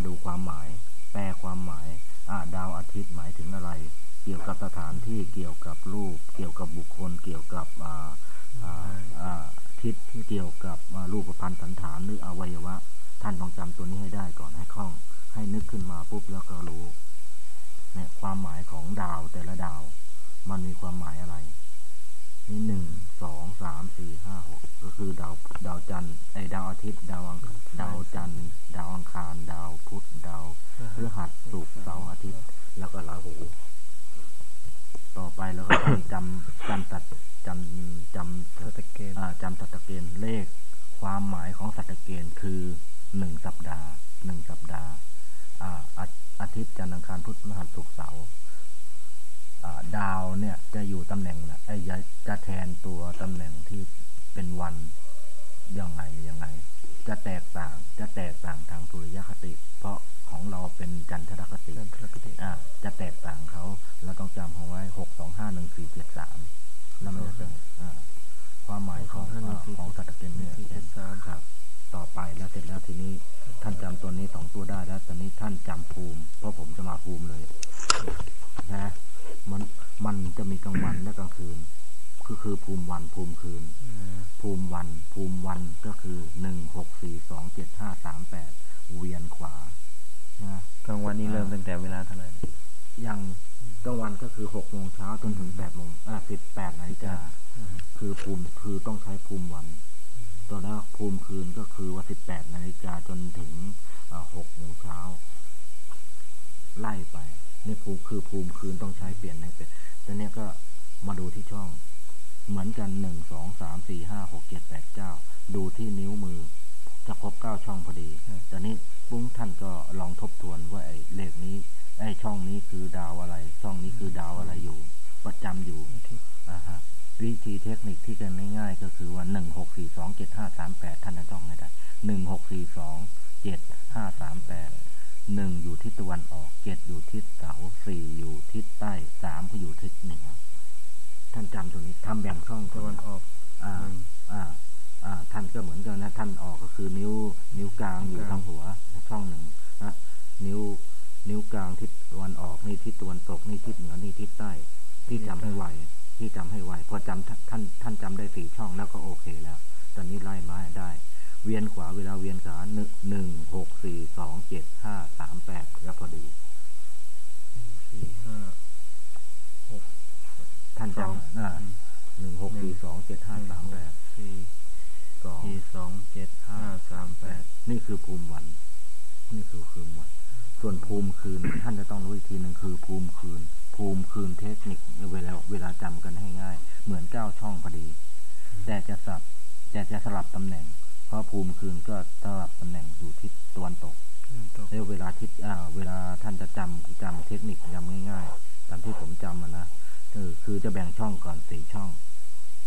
มาดูความหมาย แปลความหมายาดาวอาทิตย์หมายถึงอะไร เกี่ยวกับสถานที่เกี่ยวกับรูป เกี่ยวกับบุคคล เกี่ยวกับอาอ่าอ่าทิศที่เกี่ยวกับรูปพันธ์สันฐานหรืออวัยวะ ท่านต้องจำตัวนี้ให้ได้ก่อนให้คล่อง ให้นึกขึ้นมาปุ๊บแล้วก็รู้เนี่ยความหมายของดาวแต่ละดาว มันมีความหมายอะไร นี่หนึ่ง สองสามสี่ห้าหกก็คือดาวดาวจันทร์ไอดาวอาทิตย์ ดาวอังดาวจันทร์ดาวอังคาร ดาวพุธดาวพฤหัสศุกร์เสาร์อาทิตย์ แล้วก็ราหู ต่อไปเราก็ต้องจำจำตัดจำจำสตะเกณฑ์อ่าจำสัตเกณฑ์เลข ความหมายของสัตเกณฑ์คือหนึ่งสัปดาห์หนึ่งสัปดาห์อ่าอาอาทิตย์จันทร์อังคารพุธพฤหัสศุกร์เสาร์อ่า ดาวเนี่ยจะอยู่ตำแหน่งนะไอ้ยจะแทนตัวตำแหน่งที่เป็นวันยังไงยังไง จะแตกต่างจะแตกต่างทางสุริยคติ เพราะของเราเป็นจันทรคติจันทรคติอ่าจะแตกต่างเขาเราต้องจำเขาไว้หกสองห้าหนึ่งสี่เจ็ดสามแล้วมันจะเป็นอ่าความหมายของ625อ่าของสัตว์เกณฑ์เนี่ย1473ครับ ต่อไปแล้วเสร็จแล้วทีนี้ ท่านจำตัวนี้สองตัวได้แล้วตอนนี้ท่านจำภูมิ เพราะผมจะมาภูมิเลยนะ มันมันจะมีกลางวันและกลางคืนคือคือภูมิวันภูมิคืนอืมภูมิวัน ภูมิวันก็คือหนึ่งหกสี่สองเจ็ดห้าสามแปดเวียนขวานะกลางวันนี้เริ่มตั้งแต่เวลาเท่าไหร่นะยังกลางวันก็คือหกโมงเช้าจนถึงแปดโมงอ่าสิบแปดนาฬิกา อืม คือภูมิคือต้องใช้ภูมิวันตัวแล้วภูมิคืนก็คือว่าสิบแปดนาฬิกาจนถึงหกโมงเช้า ไล่ไป นี่ภูมิคือภูมิคืนต้องใช้เปลี่ยนให้เป็นแต่เนี้ยก็มาดูที่ช่อง เหมือนกันหนึ่งสองสามสี่ห้าหกเจ็ดแปดเก้าดูที่นิ้วมือ จะครบเก้าช่องพอดี ตอนนี้ปุ้งท่านก็ลองทบทวนว่าไอ้เลขนี้ ไอ้ช่องนี้คือดาวอะไร ช่องนี้คือดาวอะไรอยู่ ประจำอยู่ อาทิตย์ อ่าฮะวิธีเทคนิคที่กันง่ายๆก็คือว่าหนึ่งหกสี่สองเจ็ดห้าสามแปดท่านจะต้องให้ได้ หนึ่งหกสี่สองเจ็ดห้าสามแปดหนึ่งอยู่ทิศตะวันออกเจ็ดอยู่ทิศเสาสี่อยู่ทิศใต้สามก็อยู่ทิศเหนือท่านจำตรงนี้ทำแบ่งช่อง ตะวันออก อ่า หนึ่ง อ่า อ่า ท่านก็เหมือนกันนะ ท่านออกก็คือนิ้ว นิ้วกลางอยู่ กลาง ทางหัวช่องหนึ่งนะนิ้ว นิ้วกลางทิศตะวันออกนี่ทิศตะวันตกนี่ทิศเหนือนี่ทิศใต้ ที่จำให้ไวที่จำให้ไวพอจำท่านท่านท่านจำได้สี่ช่องแล้วก็โอเคแล้ว ตอนนี้ไล่มาให้ได้ เวียนขวาเวลาเวียนขาหนึ่งหนึ่งหกสี่สองเจ็ดห้าสามแปดแล้วพอดี สี่ห้าหก ท่าน สอง จำอ่า อืม หนึ่งหกสี่สองเจ็ดห้าสามแปด สี่ ส องสี่สองเจ็ดห้าสามแปดนี่คือภูมิวัน นี่คือภูมิวัน ส่วนภูมิคืน ท่านจะต้องรู้อีกทีหนึ่งคือภูมิคืน ภูมิคืนเทคนิคเวลาเวลาจำกันให้ง่าย เหมือนเก้าช่องพอดี แต่จะสับแต่จะสลับตำแหน่ง เพราะภูมิคืนก็สลับตำแหน่งอยู่ทิศตะวันตกตกแล้วเวลาทิศอ่า เวลาท่านจะจำจำเทคนิคจำง่ายๆตามที่ผมจำอะนะเออคือจะแบ่งช่องก่อนสี่ช่อง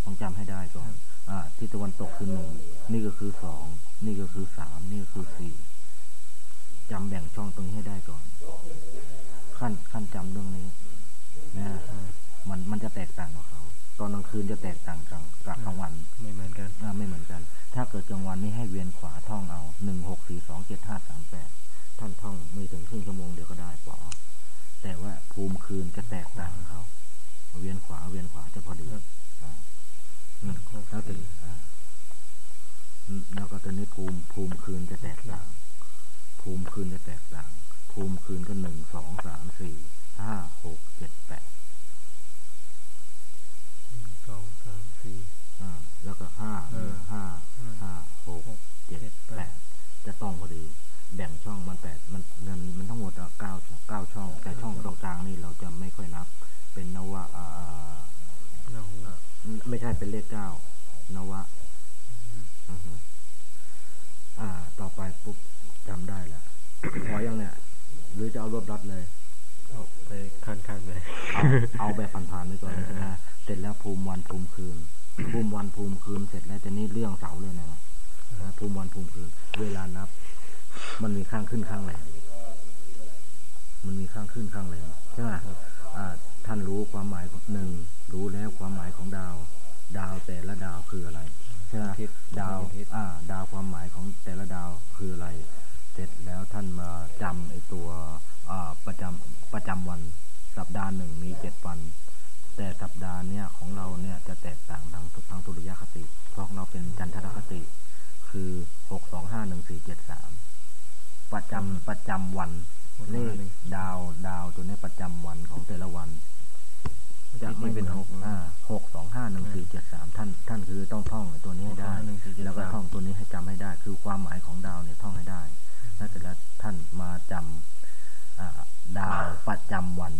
ต้องจำให้ได้ก่อน อ่าทิศตะวันตกคือหนึ่งนี่ก็คือสองนี่ก็คือสามนี่ก็คือสี่จำแบ่งช่องตรงนี้ให้ได้ก่อน ขั้นขั้นจำเรื่องนี้นะมันมันจะแตกต่างกับเขา ตอนกลางคืนจะแตกต่างกับกับกลางวัน ไม่เหมือนกันอ่าไม่เหมือนกัน ถ้าเกิดกลางวันนี่ให้เวียนขวาท่องเอาหนึ่งหกสี่สองเจ็ดห้าสามแปดท่านท่องไม่ถึงครึ่งชั่วโมงเดียวก็ได้ปอแต่ว่าภูมิคืนจะแตกต่างเขาเวียนขวาเวียนขวาจะพอดี ครับ อ่าอืม หก แล้วถึง สี่ อ่าอืมแล้วก็ตอนนี้ภูมิภูมิคืนจะแตกต่าง ภูมิคืนจะแตกต่าง ภูมิคืนก็หนึ่งสองสามสี่ห้าหกเจ็ดแปด หนึ่งสองสามสี่ อ่า แล้วก็ห้า เออ ห้า ห้า ห้าหก หก เจ็ด เจ็ดแป แป ด ดจะต้องพอดี แบ่งช่องมันแปดมันเงินมันทั้งหมดอะเก้าเก้าช่อง แต่ช่องตรงกลางนี่เราจะไม่ค่อยนับ เป็นนวะอ่าอ่า ราหู ไม่ใช่เป็นเลขเก้านวะอือฮึอ่า ต่อไปปุ๊บจำได้แล้วพอยังเนี่ย หรือจะเอารวบรัดเลย เอาไปคันคันๆไปเอาเอาแบบผ่านๆไว้ก่อนใช่ไหมเสร็จแล้วภูมิวันภูมิคืน ภูมิวันภูมิคืนเสร็จแล้วจะนี่เรื่องเสาเลยนะนะภูมิวันภูมิคืน เวลานับ มันมีข้างขึ้นข้างแรงมันมีข้างขึ้นข้างแรงใช่ไหมอ่าท่านรู้ความหมายของหนึ่ง รู้แล้วความหมายของดาว ดาวแต่ละดาวคืออะไรใช่ไหมทิศดาวทิศอ่า ดาวความหมายของแต่ละดาวคืออะไร เสร็จแล้วท่านมาจำไอตัวอ่าประจำประจำวัน สัปดาห์หนึ่งมีเจ็ดวัน แต่สัปดาห์เนี่ยของเราเนี่ยจะแตกต่างทางทางสุริยคติ เพราะเราเป็นจันทรคติ คือหกสองห้าหนึ่งสี่เจ็ดสามประจำประจำวันเลขดาวดาวตัวนี้ประจำวันของแต่ละวัน จะไม่เป็นหกอ่าหกสองห้าหนึ่งสี่เจ็ดสามท่านท่านคือต้องท่องไอ้ตัวนี้ให้ได้6251473แล้วก็ท่องตัวนี้ให้จำให้ได้ คือความหมายของดาวเนี่ยท่องให้ได้แล้วเสร็จแล้วท่านมาจำอ่าดาวประจำวัน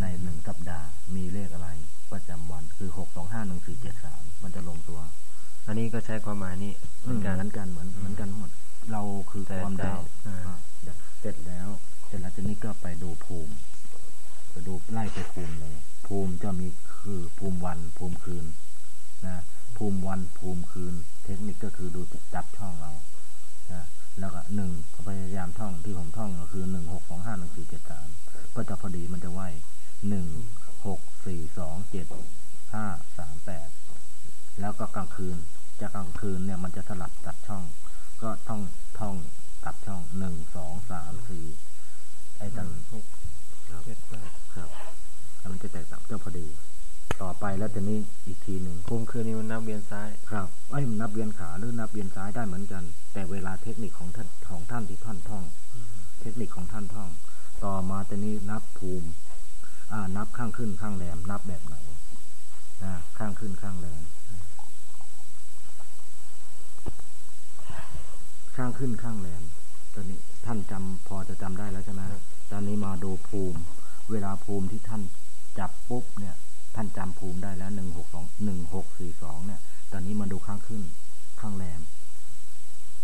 ในหนึ่งสัปดาห์ มีเลขอะไรประจำวัน คือหกสองห้าหนึ่งสี่เจ็ดสามมันจะลงตัว อันนี้ก็ใช้ความหมายนี้เหมือนกันเหมือนกันเหมือนเหมือนกันหมด เราคือแต่ความดาวแต่อ่าอ่าเสร็จแล้ว เสร็จแล้วทีนี้ก็ไปดูภูมิ ไปดูไล่ไปภูมิเลย ภูมิจะมีคือภูมิวันภูมิคืนนะภูมิวันภูมิคืน เทคนิคก็คือดู ข้างขึ้นข้างแรมนับแบบไหนนะข้างขึ้นข้างแรมข้างขึ้นข้างแรมตอนนี้ท่านจำพอจะจำได้แล้วใช่ไหมครับตอนนี้มาดูภูมิ เวลาภูมิที่ท่านจับปุ๊บเนี่ย ท่านจำภูมิได้แล้วหนึ่งหกสองหนึ่งหกสี่สองเนี่ย ตอนนี้มาดูข้างขึ้นข้างแรม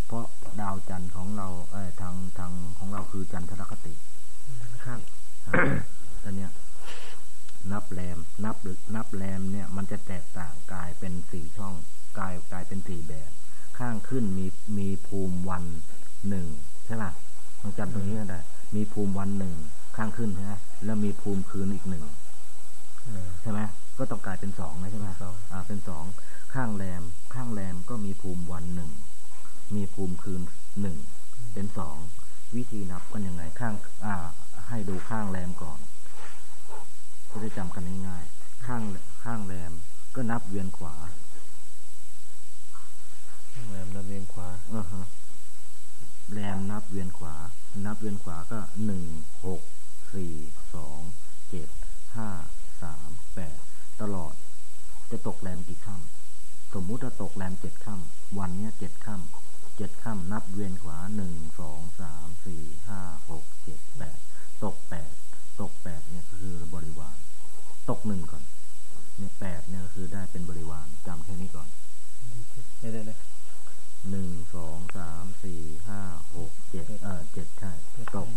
เพราะดาวจันทร์ของเราเออทางทางของเราคือจันทรคติข้างอ่าตอนเนี้ย นับแรม นับนับแรมเนี่ย มันจะแตกต่างกลายเป็นสี่ช่องกลายกลายเป็นสี่แบบ ข้างขึ้นมีมีภูมิวันหนึ่งใช่ป่ะลองจำตรงนี้กันได้ มีภูมิวันหนึ่งข้างขึ้นใช่ไหมแล้วมีภูมิคืนอีกหนึ่งอ่าใช่ไหมก็ต้องกลายเป็นสองเลยใช่ไหมสองอ่า เป็นสองข้างแรม ข้างแรมก็มีภูมิวันหนึ่งมีภูมิคืนหนึ่งเป็นสองวิธีนับกันยังไงข้าง อ่า ให้ดูข้างแรมก่อน จะได้จำกันง่ายๆข้างข้างแรมก็นับเวียนขวา ข้างแรมนับเวียนขวาอ่าฮะแรมนับเวียนขวา นับเวียนขวาก็หนึ่งหกสี่สองเจ็ดห้าสามแปดตลอด จะตกแรมกี่ค่ำสมมุติถ้าตกแรมเจ็ดค่ำวันเนี้ยเจ็ดค่ำเจ็ดค่ำนับเวียนขวาหนึ่งสอง สาม สี่ ห้า หก เจ็ด แปด ตกแปด ตกแปดเนี่ยก็คือบริวาร ตกหนึ่งก่อน เนี่ยแปดเนี่ยก็คือได้เป็นบริวารจำแค่นี้ก่อน เดี๋ยวเดี๋ยวเดี๋ยว หนึ่งสองสามสี่ห้าหกเจ็ด เจ็ด เออเจ็ดใช่ ตก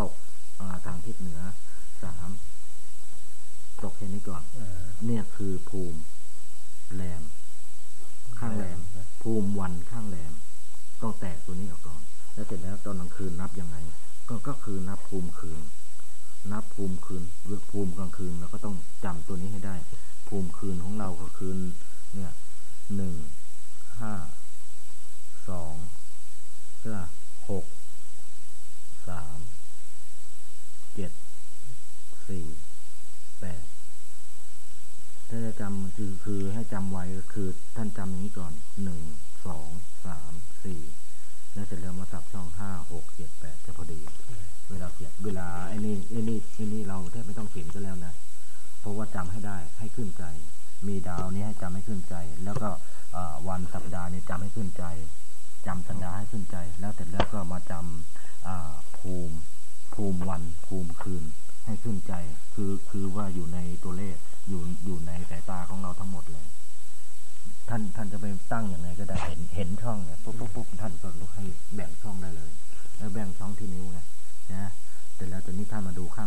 ตกอ่าทางทิศเหนือสามตกแค่นี้ก่อน อ่า เนี่ยคือภูมิแรม ข้างแรม ภูมิวันข้างแรม ต้องแตกตัวนี้ออกก่อน แล้วเสร็จแล้วตอนกลางคืนนับยังไง ก็ก็คือนับภูมิคืน นับภูมิคืนหรือภูมิกลางคืนเราก็ต้องจำตัวนี้ให้ได้ ภูมิคืนของเราก็คืน เนี่ยหนึ่งห้าสองใช่ปะหกสามเจ็ดสี่แปดถ้าจะจำคือคือให้จำไว้ก็คือท่านจำอย่างนี้ก่อนหนึ่งสองสามสี่แล้วเสร็จแล้วมาสับช่องห้าหกเจ็ดแปดจะพอดี เวลาเขียนเวลาไอ้นี่ไอ้นี่ไอ้นี่เราแทบไม่ต้องเขียนก็แล้วนะ เพราะว่าจำให้ได้ให้ขึ้นใจ มีดาวนี้ให้จำให้ขึ้นใจ แล้วก็อ่าวันสัปดาห์นี้จำให้ขึ้นใจจำสัปดาห์ให้ขึ้นใจ แล้วเสร็จแล้วก็มาจำอ่าภูมิ ภูมิวันภูมิคืน ให้ขึ้นใจ คือคือว่าอยู่ในตัวเลขอยู่อยู่ในสายตาของเราทั้งหมดเลย ท่านท่านจะไปตั้งยังไงก็ได้เห็นเห็นช่องเนี่ยปุ๊บปุ๊บปุ๊บท่านก็ลุกให้แบ่งช่องได้เลย แล้วแบ่งช่องที่นิ้วไงนะ ท่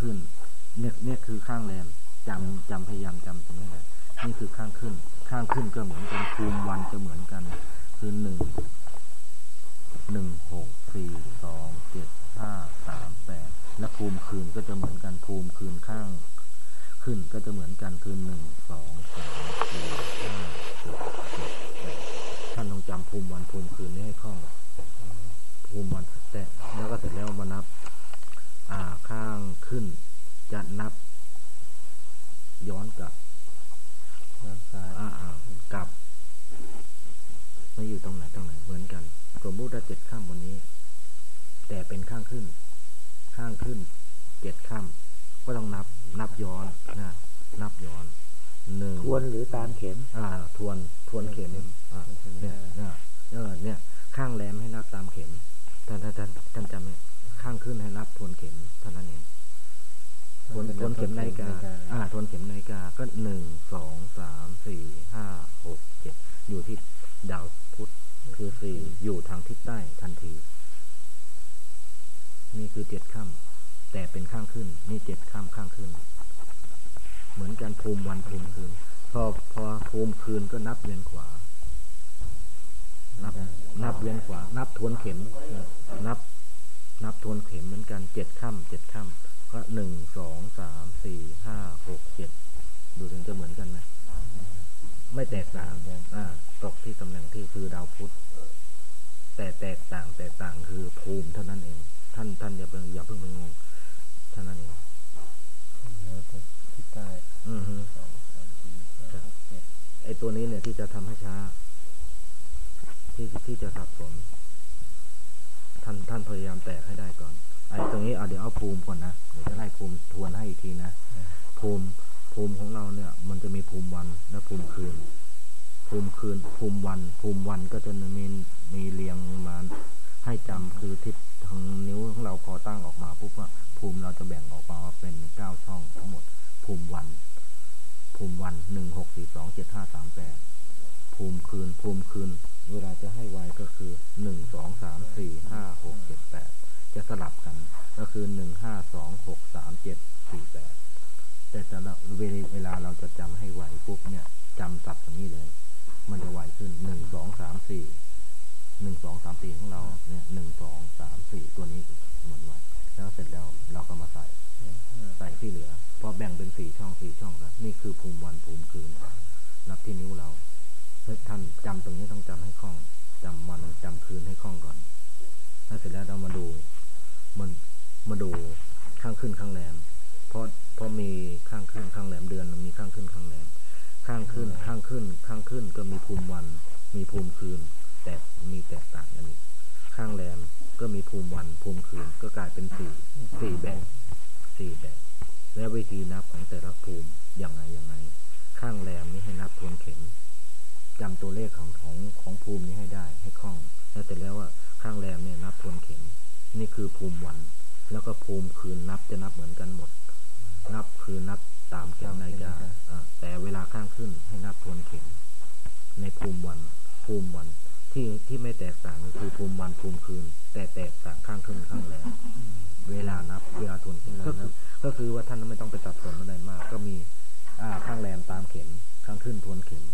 ขึ้นเนี่ยเนี่ยคือข้างแรมจำจำพยายามจำตรงนี้นะนี่คือข้างขึ้น ข้างขึ้นก็เหมือนกันภูมิวันจะเหมือนกัน คือหนึ่งหนึ่งหกสี่สองเจ็ดห้าสามแปดและภูมิคืนก็จะเหมือนกันภูมิคืนข้าง ขึ้นก็จะเหมือนกันคือหนึ่งสองสามสี่ห้าหกเจ็ดแปดท่านต้องจำภูมิวันภูมิคืนนี้ให้คล่องภูมิวันแต่แล้วก็เสร็จแล้วมานับ อ่า ข้างขึ้น จะนับ ย้อนกลับด้านซ้ายอ่าอ่ากลับไม่อยู่ตรงไหนตรงไหนเหมือนกัน สมมุติว่าเจ็ดข้ามวันนี้ แต่เป็นข้างขึ้น ข้างขึ้นเจ็ดข้ามก็ต้องนับ นับย้อนนะนับย้อนหนึ่งทวนหรือตามเข็ม อ่า ทวนทวนเข็มอ่าเนี่ยเนี่ยเออเนี่ย ข้างแรมให้นับตามเข็มท่านท่านท่านท่านจำไหมข้างขึ้นให้นับทวนเข็มเท่านั้นเอง ทวนทวนเข็มนาฬิกา อ่า ทวนเข็มนาฬิกา ก็หนึ่ง สอง สาม สี่ ห้า หก เจ็ด อยู่ที่ดาวพุธ คือสี่ อยู่ทางทิศใต้ทันที นี่คือเจ็ดข้ามแต่เป็นข้างขึ้น นี่เจ็ดข้ามข้างขึ้น เหมือนกันภูมิวันภูมิคืน พอพอภูมิคืนก็นับเวียนขวา นับ นับเวียนขวา นับทวนเข็ม นับ นับทวน เข็มเหมือนกันเจ็ดข้ามเจ็ดข้ามก็หนึ่งสองสามสี่ห้าหกเจ็ดดูถึงจะเหมือนกันไหมไม่แตกต่างอ่าตกที่ตำแหน่งที่คือดาวพุธแต่แตกต่างแตกต่างคือภูมิเท่านั้นเอง ท่านท่านอย่าเพิ่งอย่าเพิ่งไปงงเท่านั้นเองแล้วก็ที่ใต้อือฮึสองสามสี่ห้าหกเจ็ดไอตัวนี้เนี่ยที่จะทำให้ช้า ที่ที่จะสับสน ท่านท่านพยายามแตกให้ได้ก่อน ไอ้ตรงนี้เอาเดี๋ยวเอาภูมิก่อนนะเดี๋ยวจะไล่ภูมิทวนให้อีกทีนะภูมิภูมิของเราเนี่ย มันจะมีภูมิวันและภูมิคืน ภูมิคืน ภูมิวัน ภูมิวันก็จะมีมีเรียงมาให้จำคือทิศทางนิ้วของเราพอตั้งออกมาปุ๊บว่าภูมิเราจะแบ่งออกมาเป็นเก้าช่องทั้งหมด ภูมิวัน ภูมิวันหนึ่งหกสี่สองเจ็ดห้าสามแปดภูมิคืน ภูมิคืน เวลาจะให้ไวก็คือหนึ่งสองสามสี่ห้าหกเจ็ดแปดจะสลับกันก็คือหนึ่งห้าสองหกสามเจ็ดสี่แปดแต่แต่ละเวลาเวลาเราจะจำให้ไวปุ๊บเนี่ยจำสับอย่างนี้เลย มันจะไวขึ้นหนึ่งสองสามสี่หนึ่งสองสามสี่ของเราเนี่ยหนึ่งสองสามสี่ตัวนี้มันไวแล้วเสร็จแล้วเราก็มาใส่ใส่ที่เหลือพอแบ่งเป็นสี่ช่องสี่ช่องแล้วนี่คือภูมิวันภูมิคืนนับที่นิ้วเราท่านจำตรงนี้ต้องจำให้คล่องจำวันจำคืนให้คล่องก่อนแล้วเสร็จแล้วเรามาดูมันมาดูข้างขึ้นข้างแรม เพราะเพราะมีข้างขึ้นข้างแรมเดือนมันมีข้างขึ้นข้างแรม ข้างขึ้น ข้างขึ้น ข้างขึ้นก็มีภูมิวัน มีภูมิคืน แต่มีแตกต่างกันอีกข้างแรมก็มีภูมิวัน ภูมิคืน ก็กลายเป็นสี่สี่แบบสี่แบบ และวิธีนับของแต่ละภูมิอย่างไรอย่างไร ข้างแรมนี้ให้นับทวนเข็มจำตัวเลขของของของภูมินี้ให้ได้ ให้คล่อง แล้วแต่แล้วว่าข้างแรมเนี่ยนับทวนเข็ม นี่คือภูมิวัน แล้วก็ภูมิคืนนับจะนับเหมือนกันหมด นับคือนับตามเข็มนาฬิกาอ่าแต่เวลาข้างขึ้นให้นับทวนเข็ม ในภูมิวัน ภูมิวัน ที่ที่ ไม่แตกต่างก็คือภูมิวันภูมิคืน แต่แตกต่างข้างขึ้นข้างแรมเวลานับเวลาทวนเข็มก็คือก็คือว่าท่านไม่ต้องไปตัดสนอะไรมาก ก็มีอ่าข้างแรมตามเข็มข้างขึ้นทวนเข็ม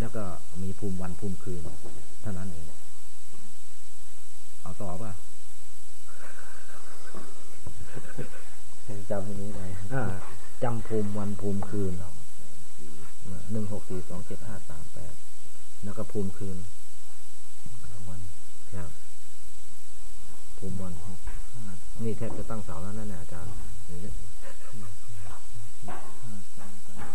แล้วก็มีภูมิวันภูมิคืน เท่านั้นเอง เอาต่อป่ะยังจำอันนี้ได้อ่าจำภูมิวันภูมิคืนหนึ่งหกสี่สองเจ็ดห้าสามแปดแล้วก็ภูมิคืนวัน ครับ ภูมิวันห้านี่แทบจะตั้งเสาแล้วนั่นนะอาจารย์นี่ ห้าสามแปด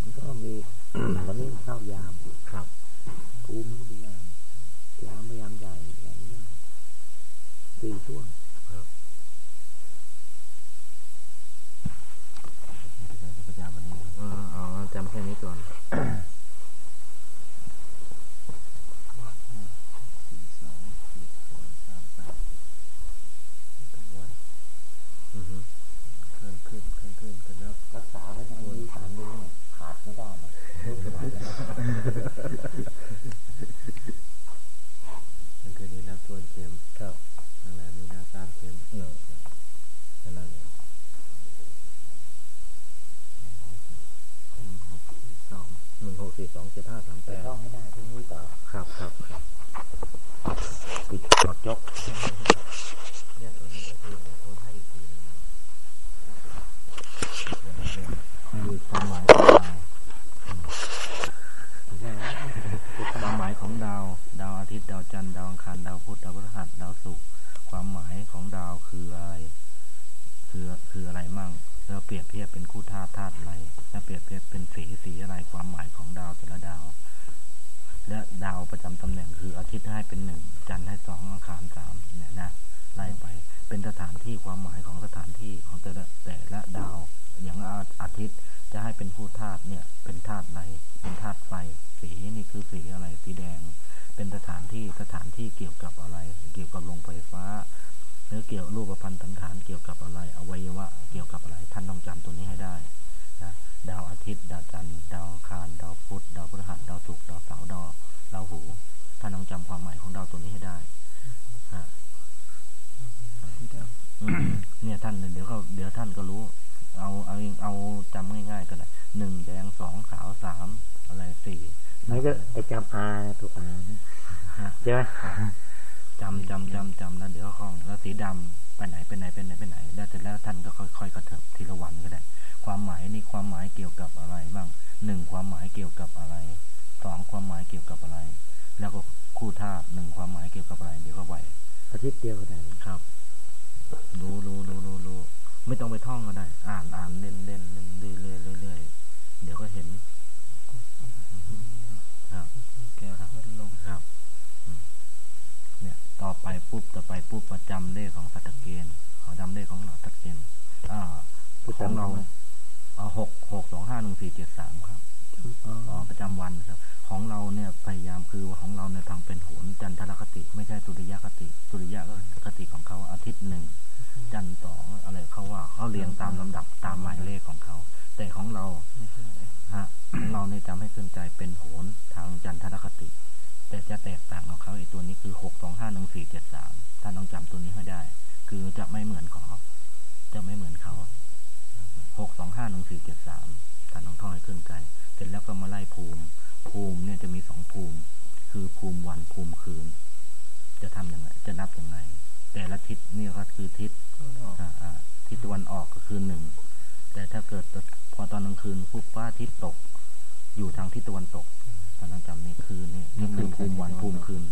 มันก็มี วันนี้เข้ายาม ครับ ภูมิก็พยายามยามพยายามใหญ่ยามย่อยสี่ช่วง ประจำวันนี้ เออเอาจำแค่นี้ก่อน สี่สองสี่สองสามแปดทุกวัน อือฮึ เครื่องขึ้นเครื่องขึ้นก็นับ รักษาไว้ในนี้สามนิ้วเนี่ยขาดไม่ได้นะ มันคือนี้นับทวนเข็ม ครับ ทางแรมมีนับสามเข็ม หนึ่งแค่นั้นเอง หนึ่งหกสี่สอง หนึ่งหกสี่สองเจ็ดห้าสามแป แต่ ด ต้องให้ได้ตรงนี้ต่อ ครับครับครับปิดกดยกเนี่ยตัวนี้ก็คือโอนให้อีกทีหนึงคือความหมายของดาว ใช่ไหม ความหมายของดาว ดาวอาทิตย์ ดาวจันทร์ ดาวอังคาร ดาวพุธ ดาวพฤหัส ดาวศุกร์ ความหมายของดาวคืออะไร คือคืออะไรมั่งแล้วเปรียบเทียบเป็นคู่ธาตุธาตุอะไรแล้วเปรียบเทียบเป็นสีสีอะไร ความหมายของดาวแต่ละดาว และดาวประจำตำแหน่งคืออาทิตย์ให้เป็นหนึ่งจันทร์ให้สองอังคารสามเนี่ยนะไล่ไป เป็นสถานที่ความหมายของสถานที่ของแต่ละแต่ละดาว อย่างอาอาทิตย์ จะให้เป็นผู้ธาตุเนี่ย เป็นธาตุในเป็นธาตุไฟ ความหมายเกี่ยวกับอะไรบ้างหนึ่งความหมายเกี่ยวกับอะไรสองความหมายเกี่ยวกับอะไร แล้วก็คู่ท่าตุหนึ่งความหมายเกี่ยวกับอะไร เดี๋ยวก็ไหวอาทิตย์เดียวก็ได้ครับรู้รู้รู้รู้รู้ไม่ต้องไปท่องก็ได้ อ่านอ่านเล่นเล่นเล่นเรื่อยเรื่อยเรื่อยเดี๋ยวก็เห็น ครับำแก้พัดลมครับอืมเนี่ย ต่อไปปุ๊บต่อไปปุ๊บมาจำเลขของสัตว์เกณฑ์เขาจำเลขของเราสัตว์เกณฑ์อ่าของเราเอา หกหกสองห้าหนึ่งสี่เจ็ดสามครับอ๋ออ๋อประจำวันครับ ของเราเนี่ยพยายามคือว่าของเราเนี่ยทางเป็นโหนจันทรคติ ไม่ใช่สุริยคติ สุริยคติของเขาอาทิตย์หนึ่งจันทร์สองอะไรเขาว่าเขาเรียงตามลำดับตามหมายเลขของเขา แต่ของเราไม่ใช่ฮะของเราเนี่ยจำให้ขึ้นใจเป็นโหนทางจันทรคติ แต่จะแตกต่างของเขาไอ้ตัวนี้คือหกสองห้าหนึ่งสี่เจ็ดสามท่านต้องจำตัวนี้ให้ได้ คือจะไม่เหมือนเขาจะไม่เหมือนเขา หกสองห้าหนึ่งสี่เจ็ดสามท่านต้องท่องให้ขึ้นใจ เสร็จแล้วก็มาไล่ภูมิ ภูมิเนี่ยจะมีสองภูมิ คือภูมิวันภูมิคืน จะทํำยังไง จะนับยังไง แต่ละทิศนี่ก็คือทิศทิศตะวันออกก็คือหนึ่ง แต่ถ้าเกิดพอตอนกลางคืนปุ๊บฟ้าทิศตก อยู่ทางทิศตะวันตกท่านต้องจำในคืนนี่นี่คือภูมิวันภูมิคืน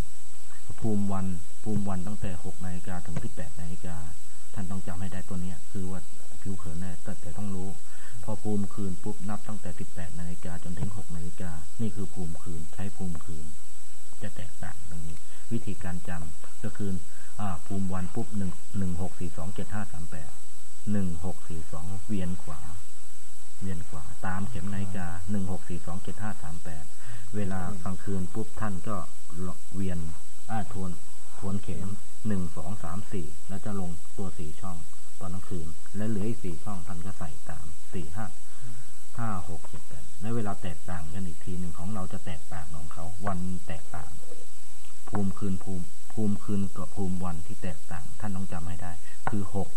ภูมิวันภูมิวันตั้งแต่หกนาฬิกาถึงที่แปดนาฬิกาท่านต้องจำให้ได้ตัวเนี้ย คือว่า ภูมิคืนปุ๊บนับตั้งแต่ 18是六。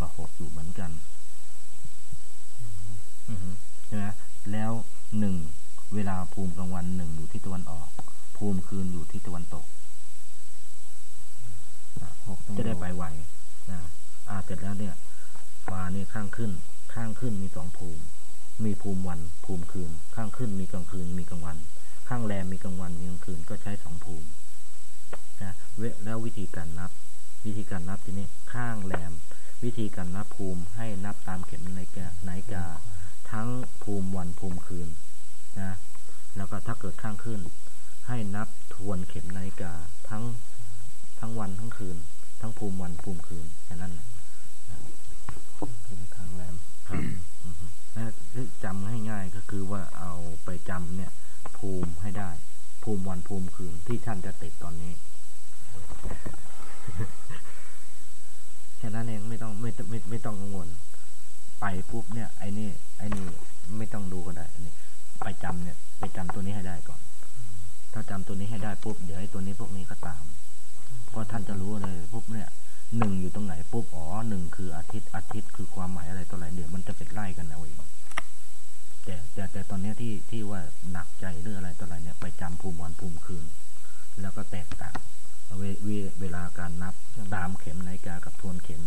เวลาการนับ ตามเข็มนาฬิกากับทวนเข็ม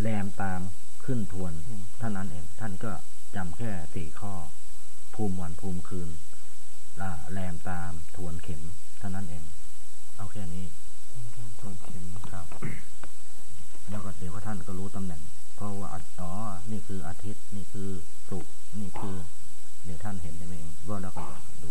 แรมตามขึ้นทวนเท่านั้นเอง ท่านก็จำแค่สี่ข้อ ภูมิวันภูมิคืนแรมตามทวนเข็มเท่านั้นเอง เอาแค่นี้ทวนเข็มครับ แล้วก็เดี๋ยวท่านก็รู้ตำแหน่ง เพราะว่าอ๋อ นี่คืออาทิตย์ นี่คือศุกร์นี่คือ เดี๋ยวท่านเห็นได้ไหมเองว่าแล้วก็ดู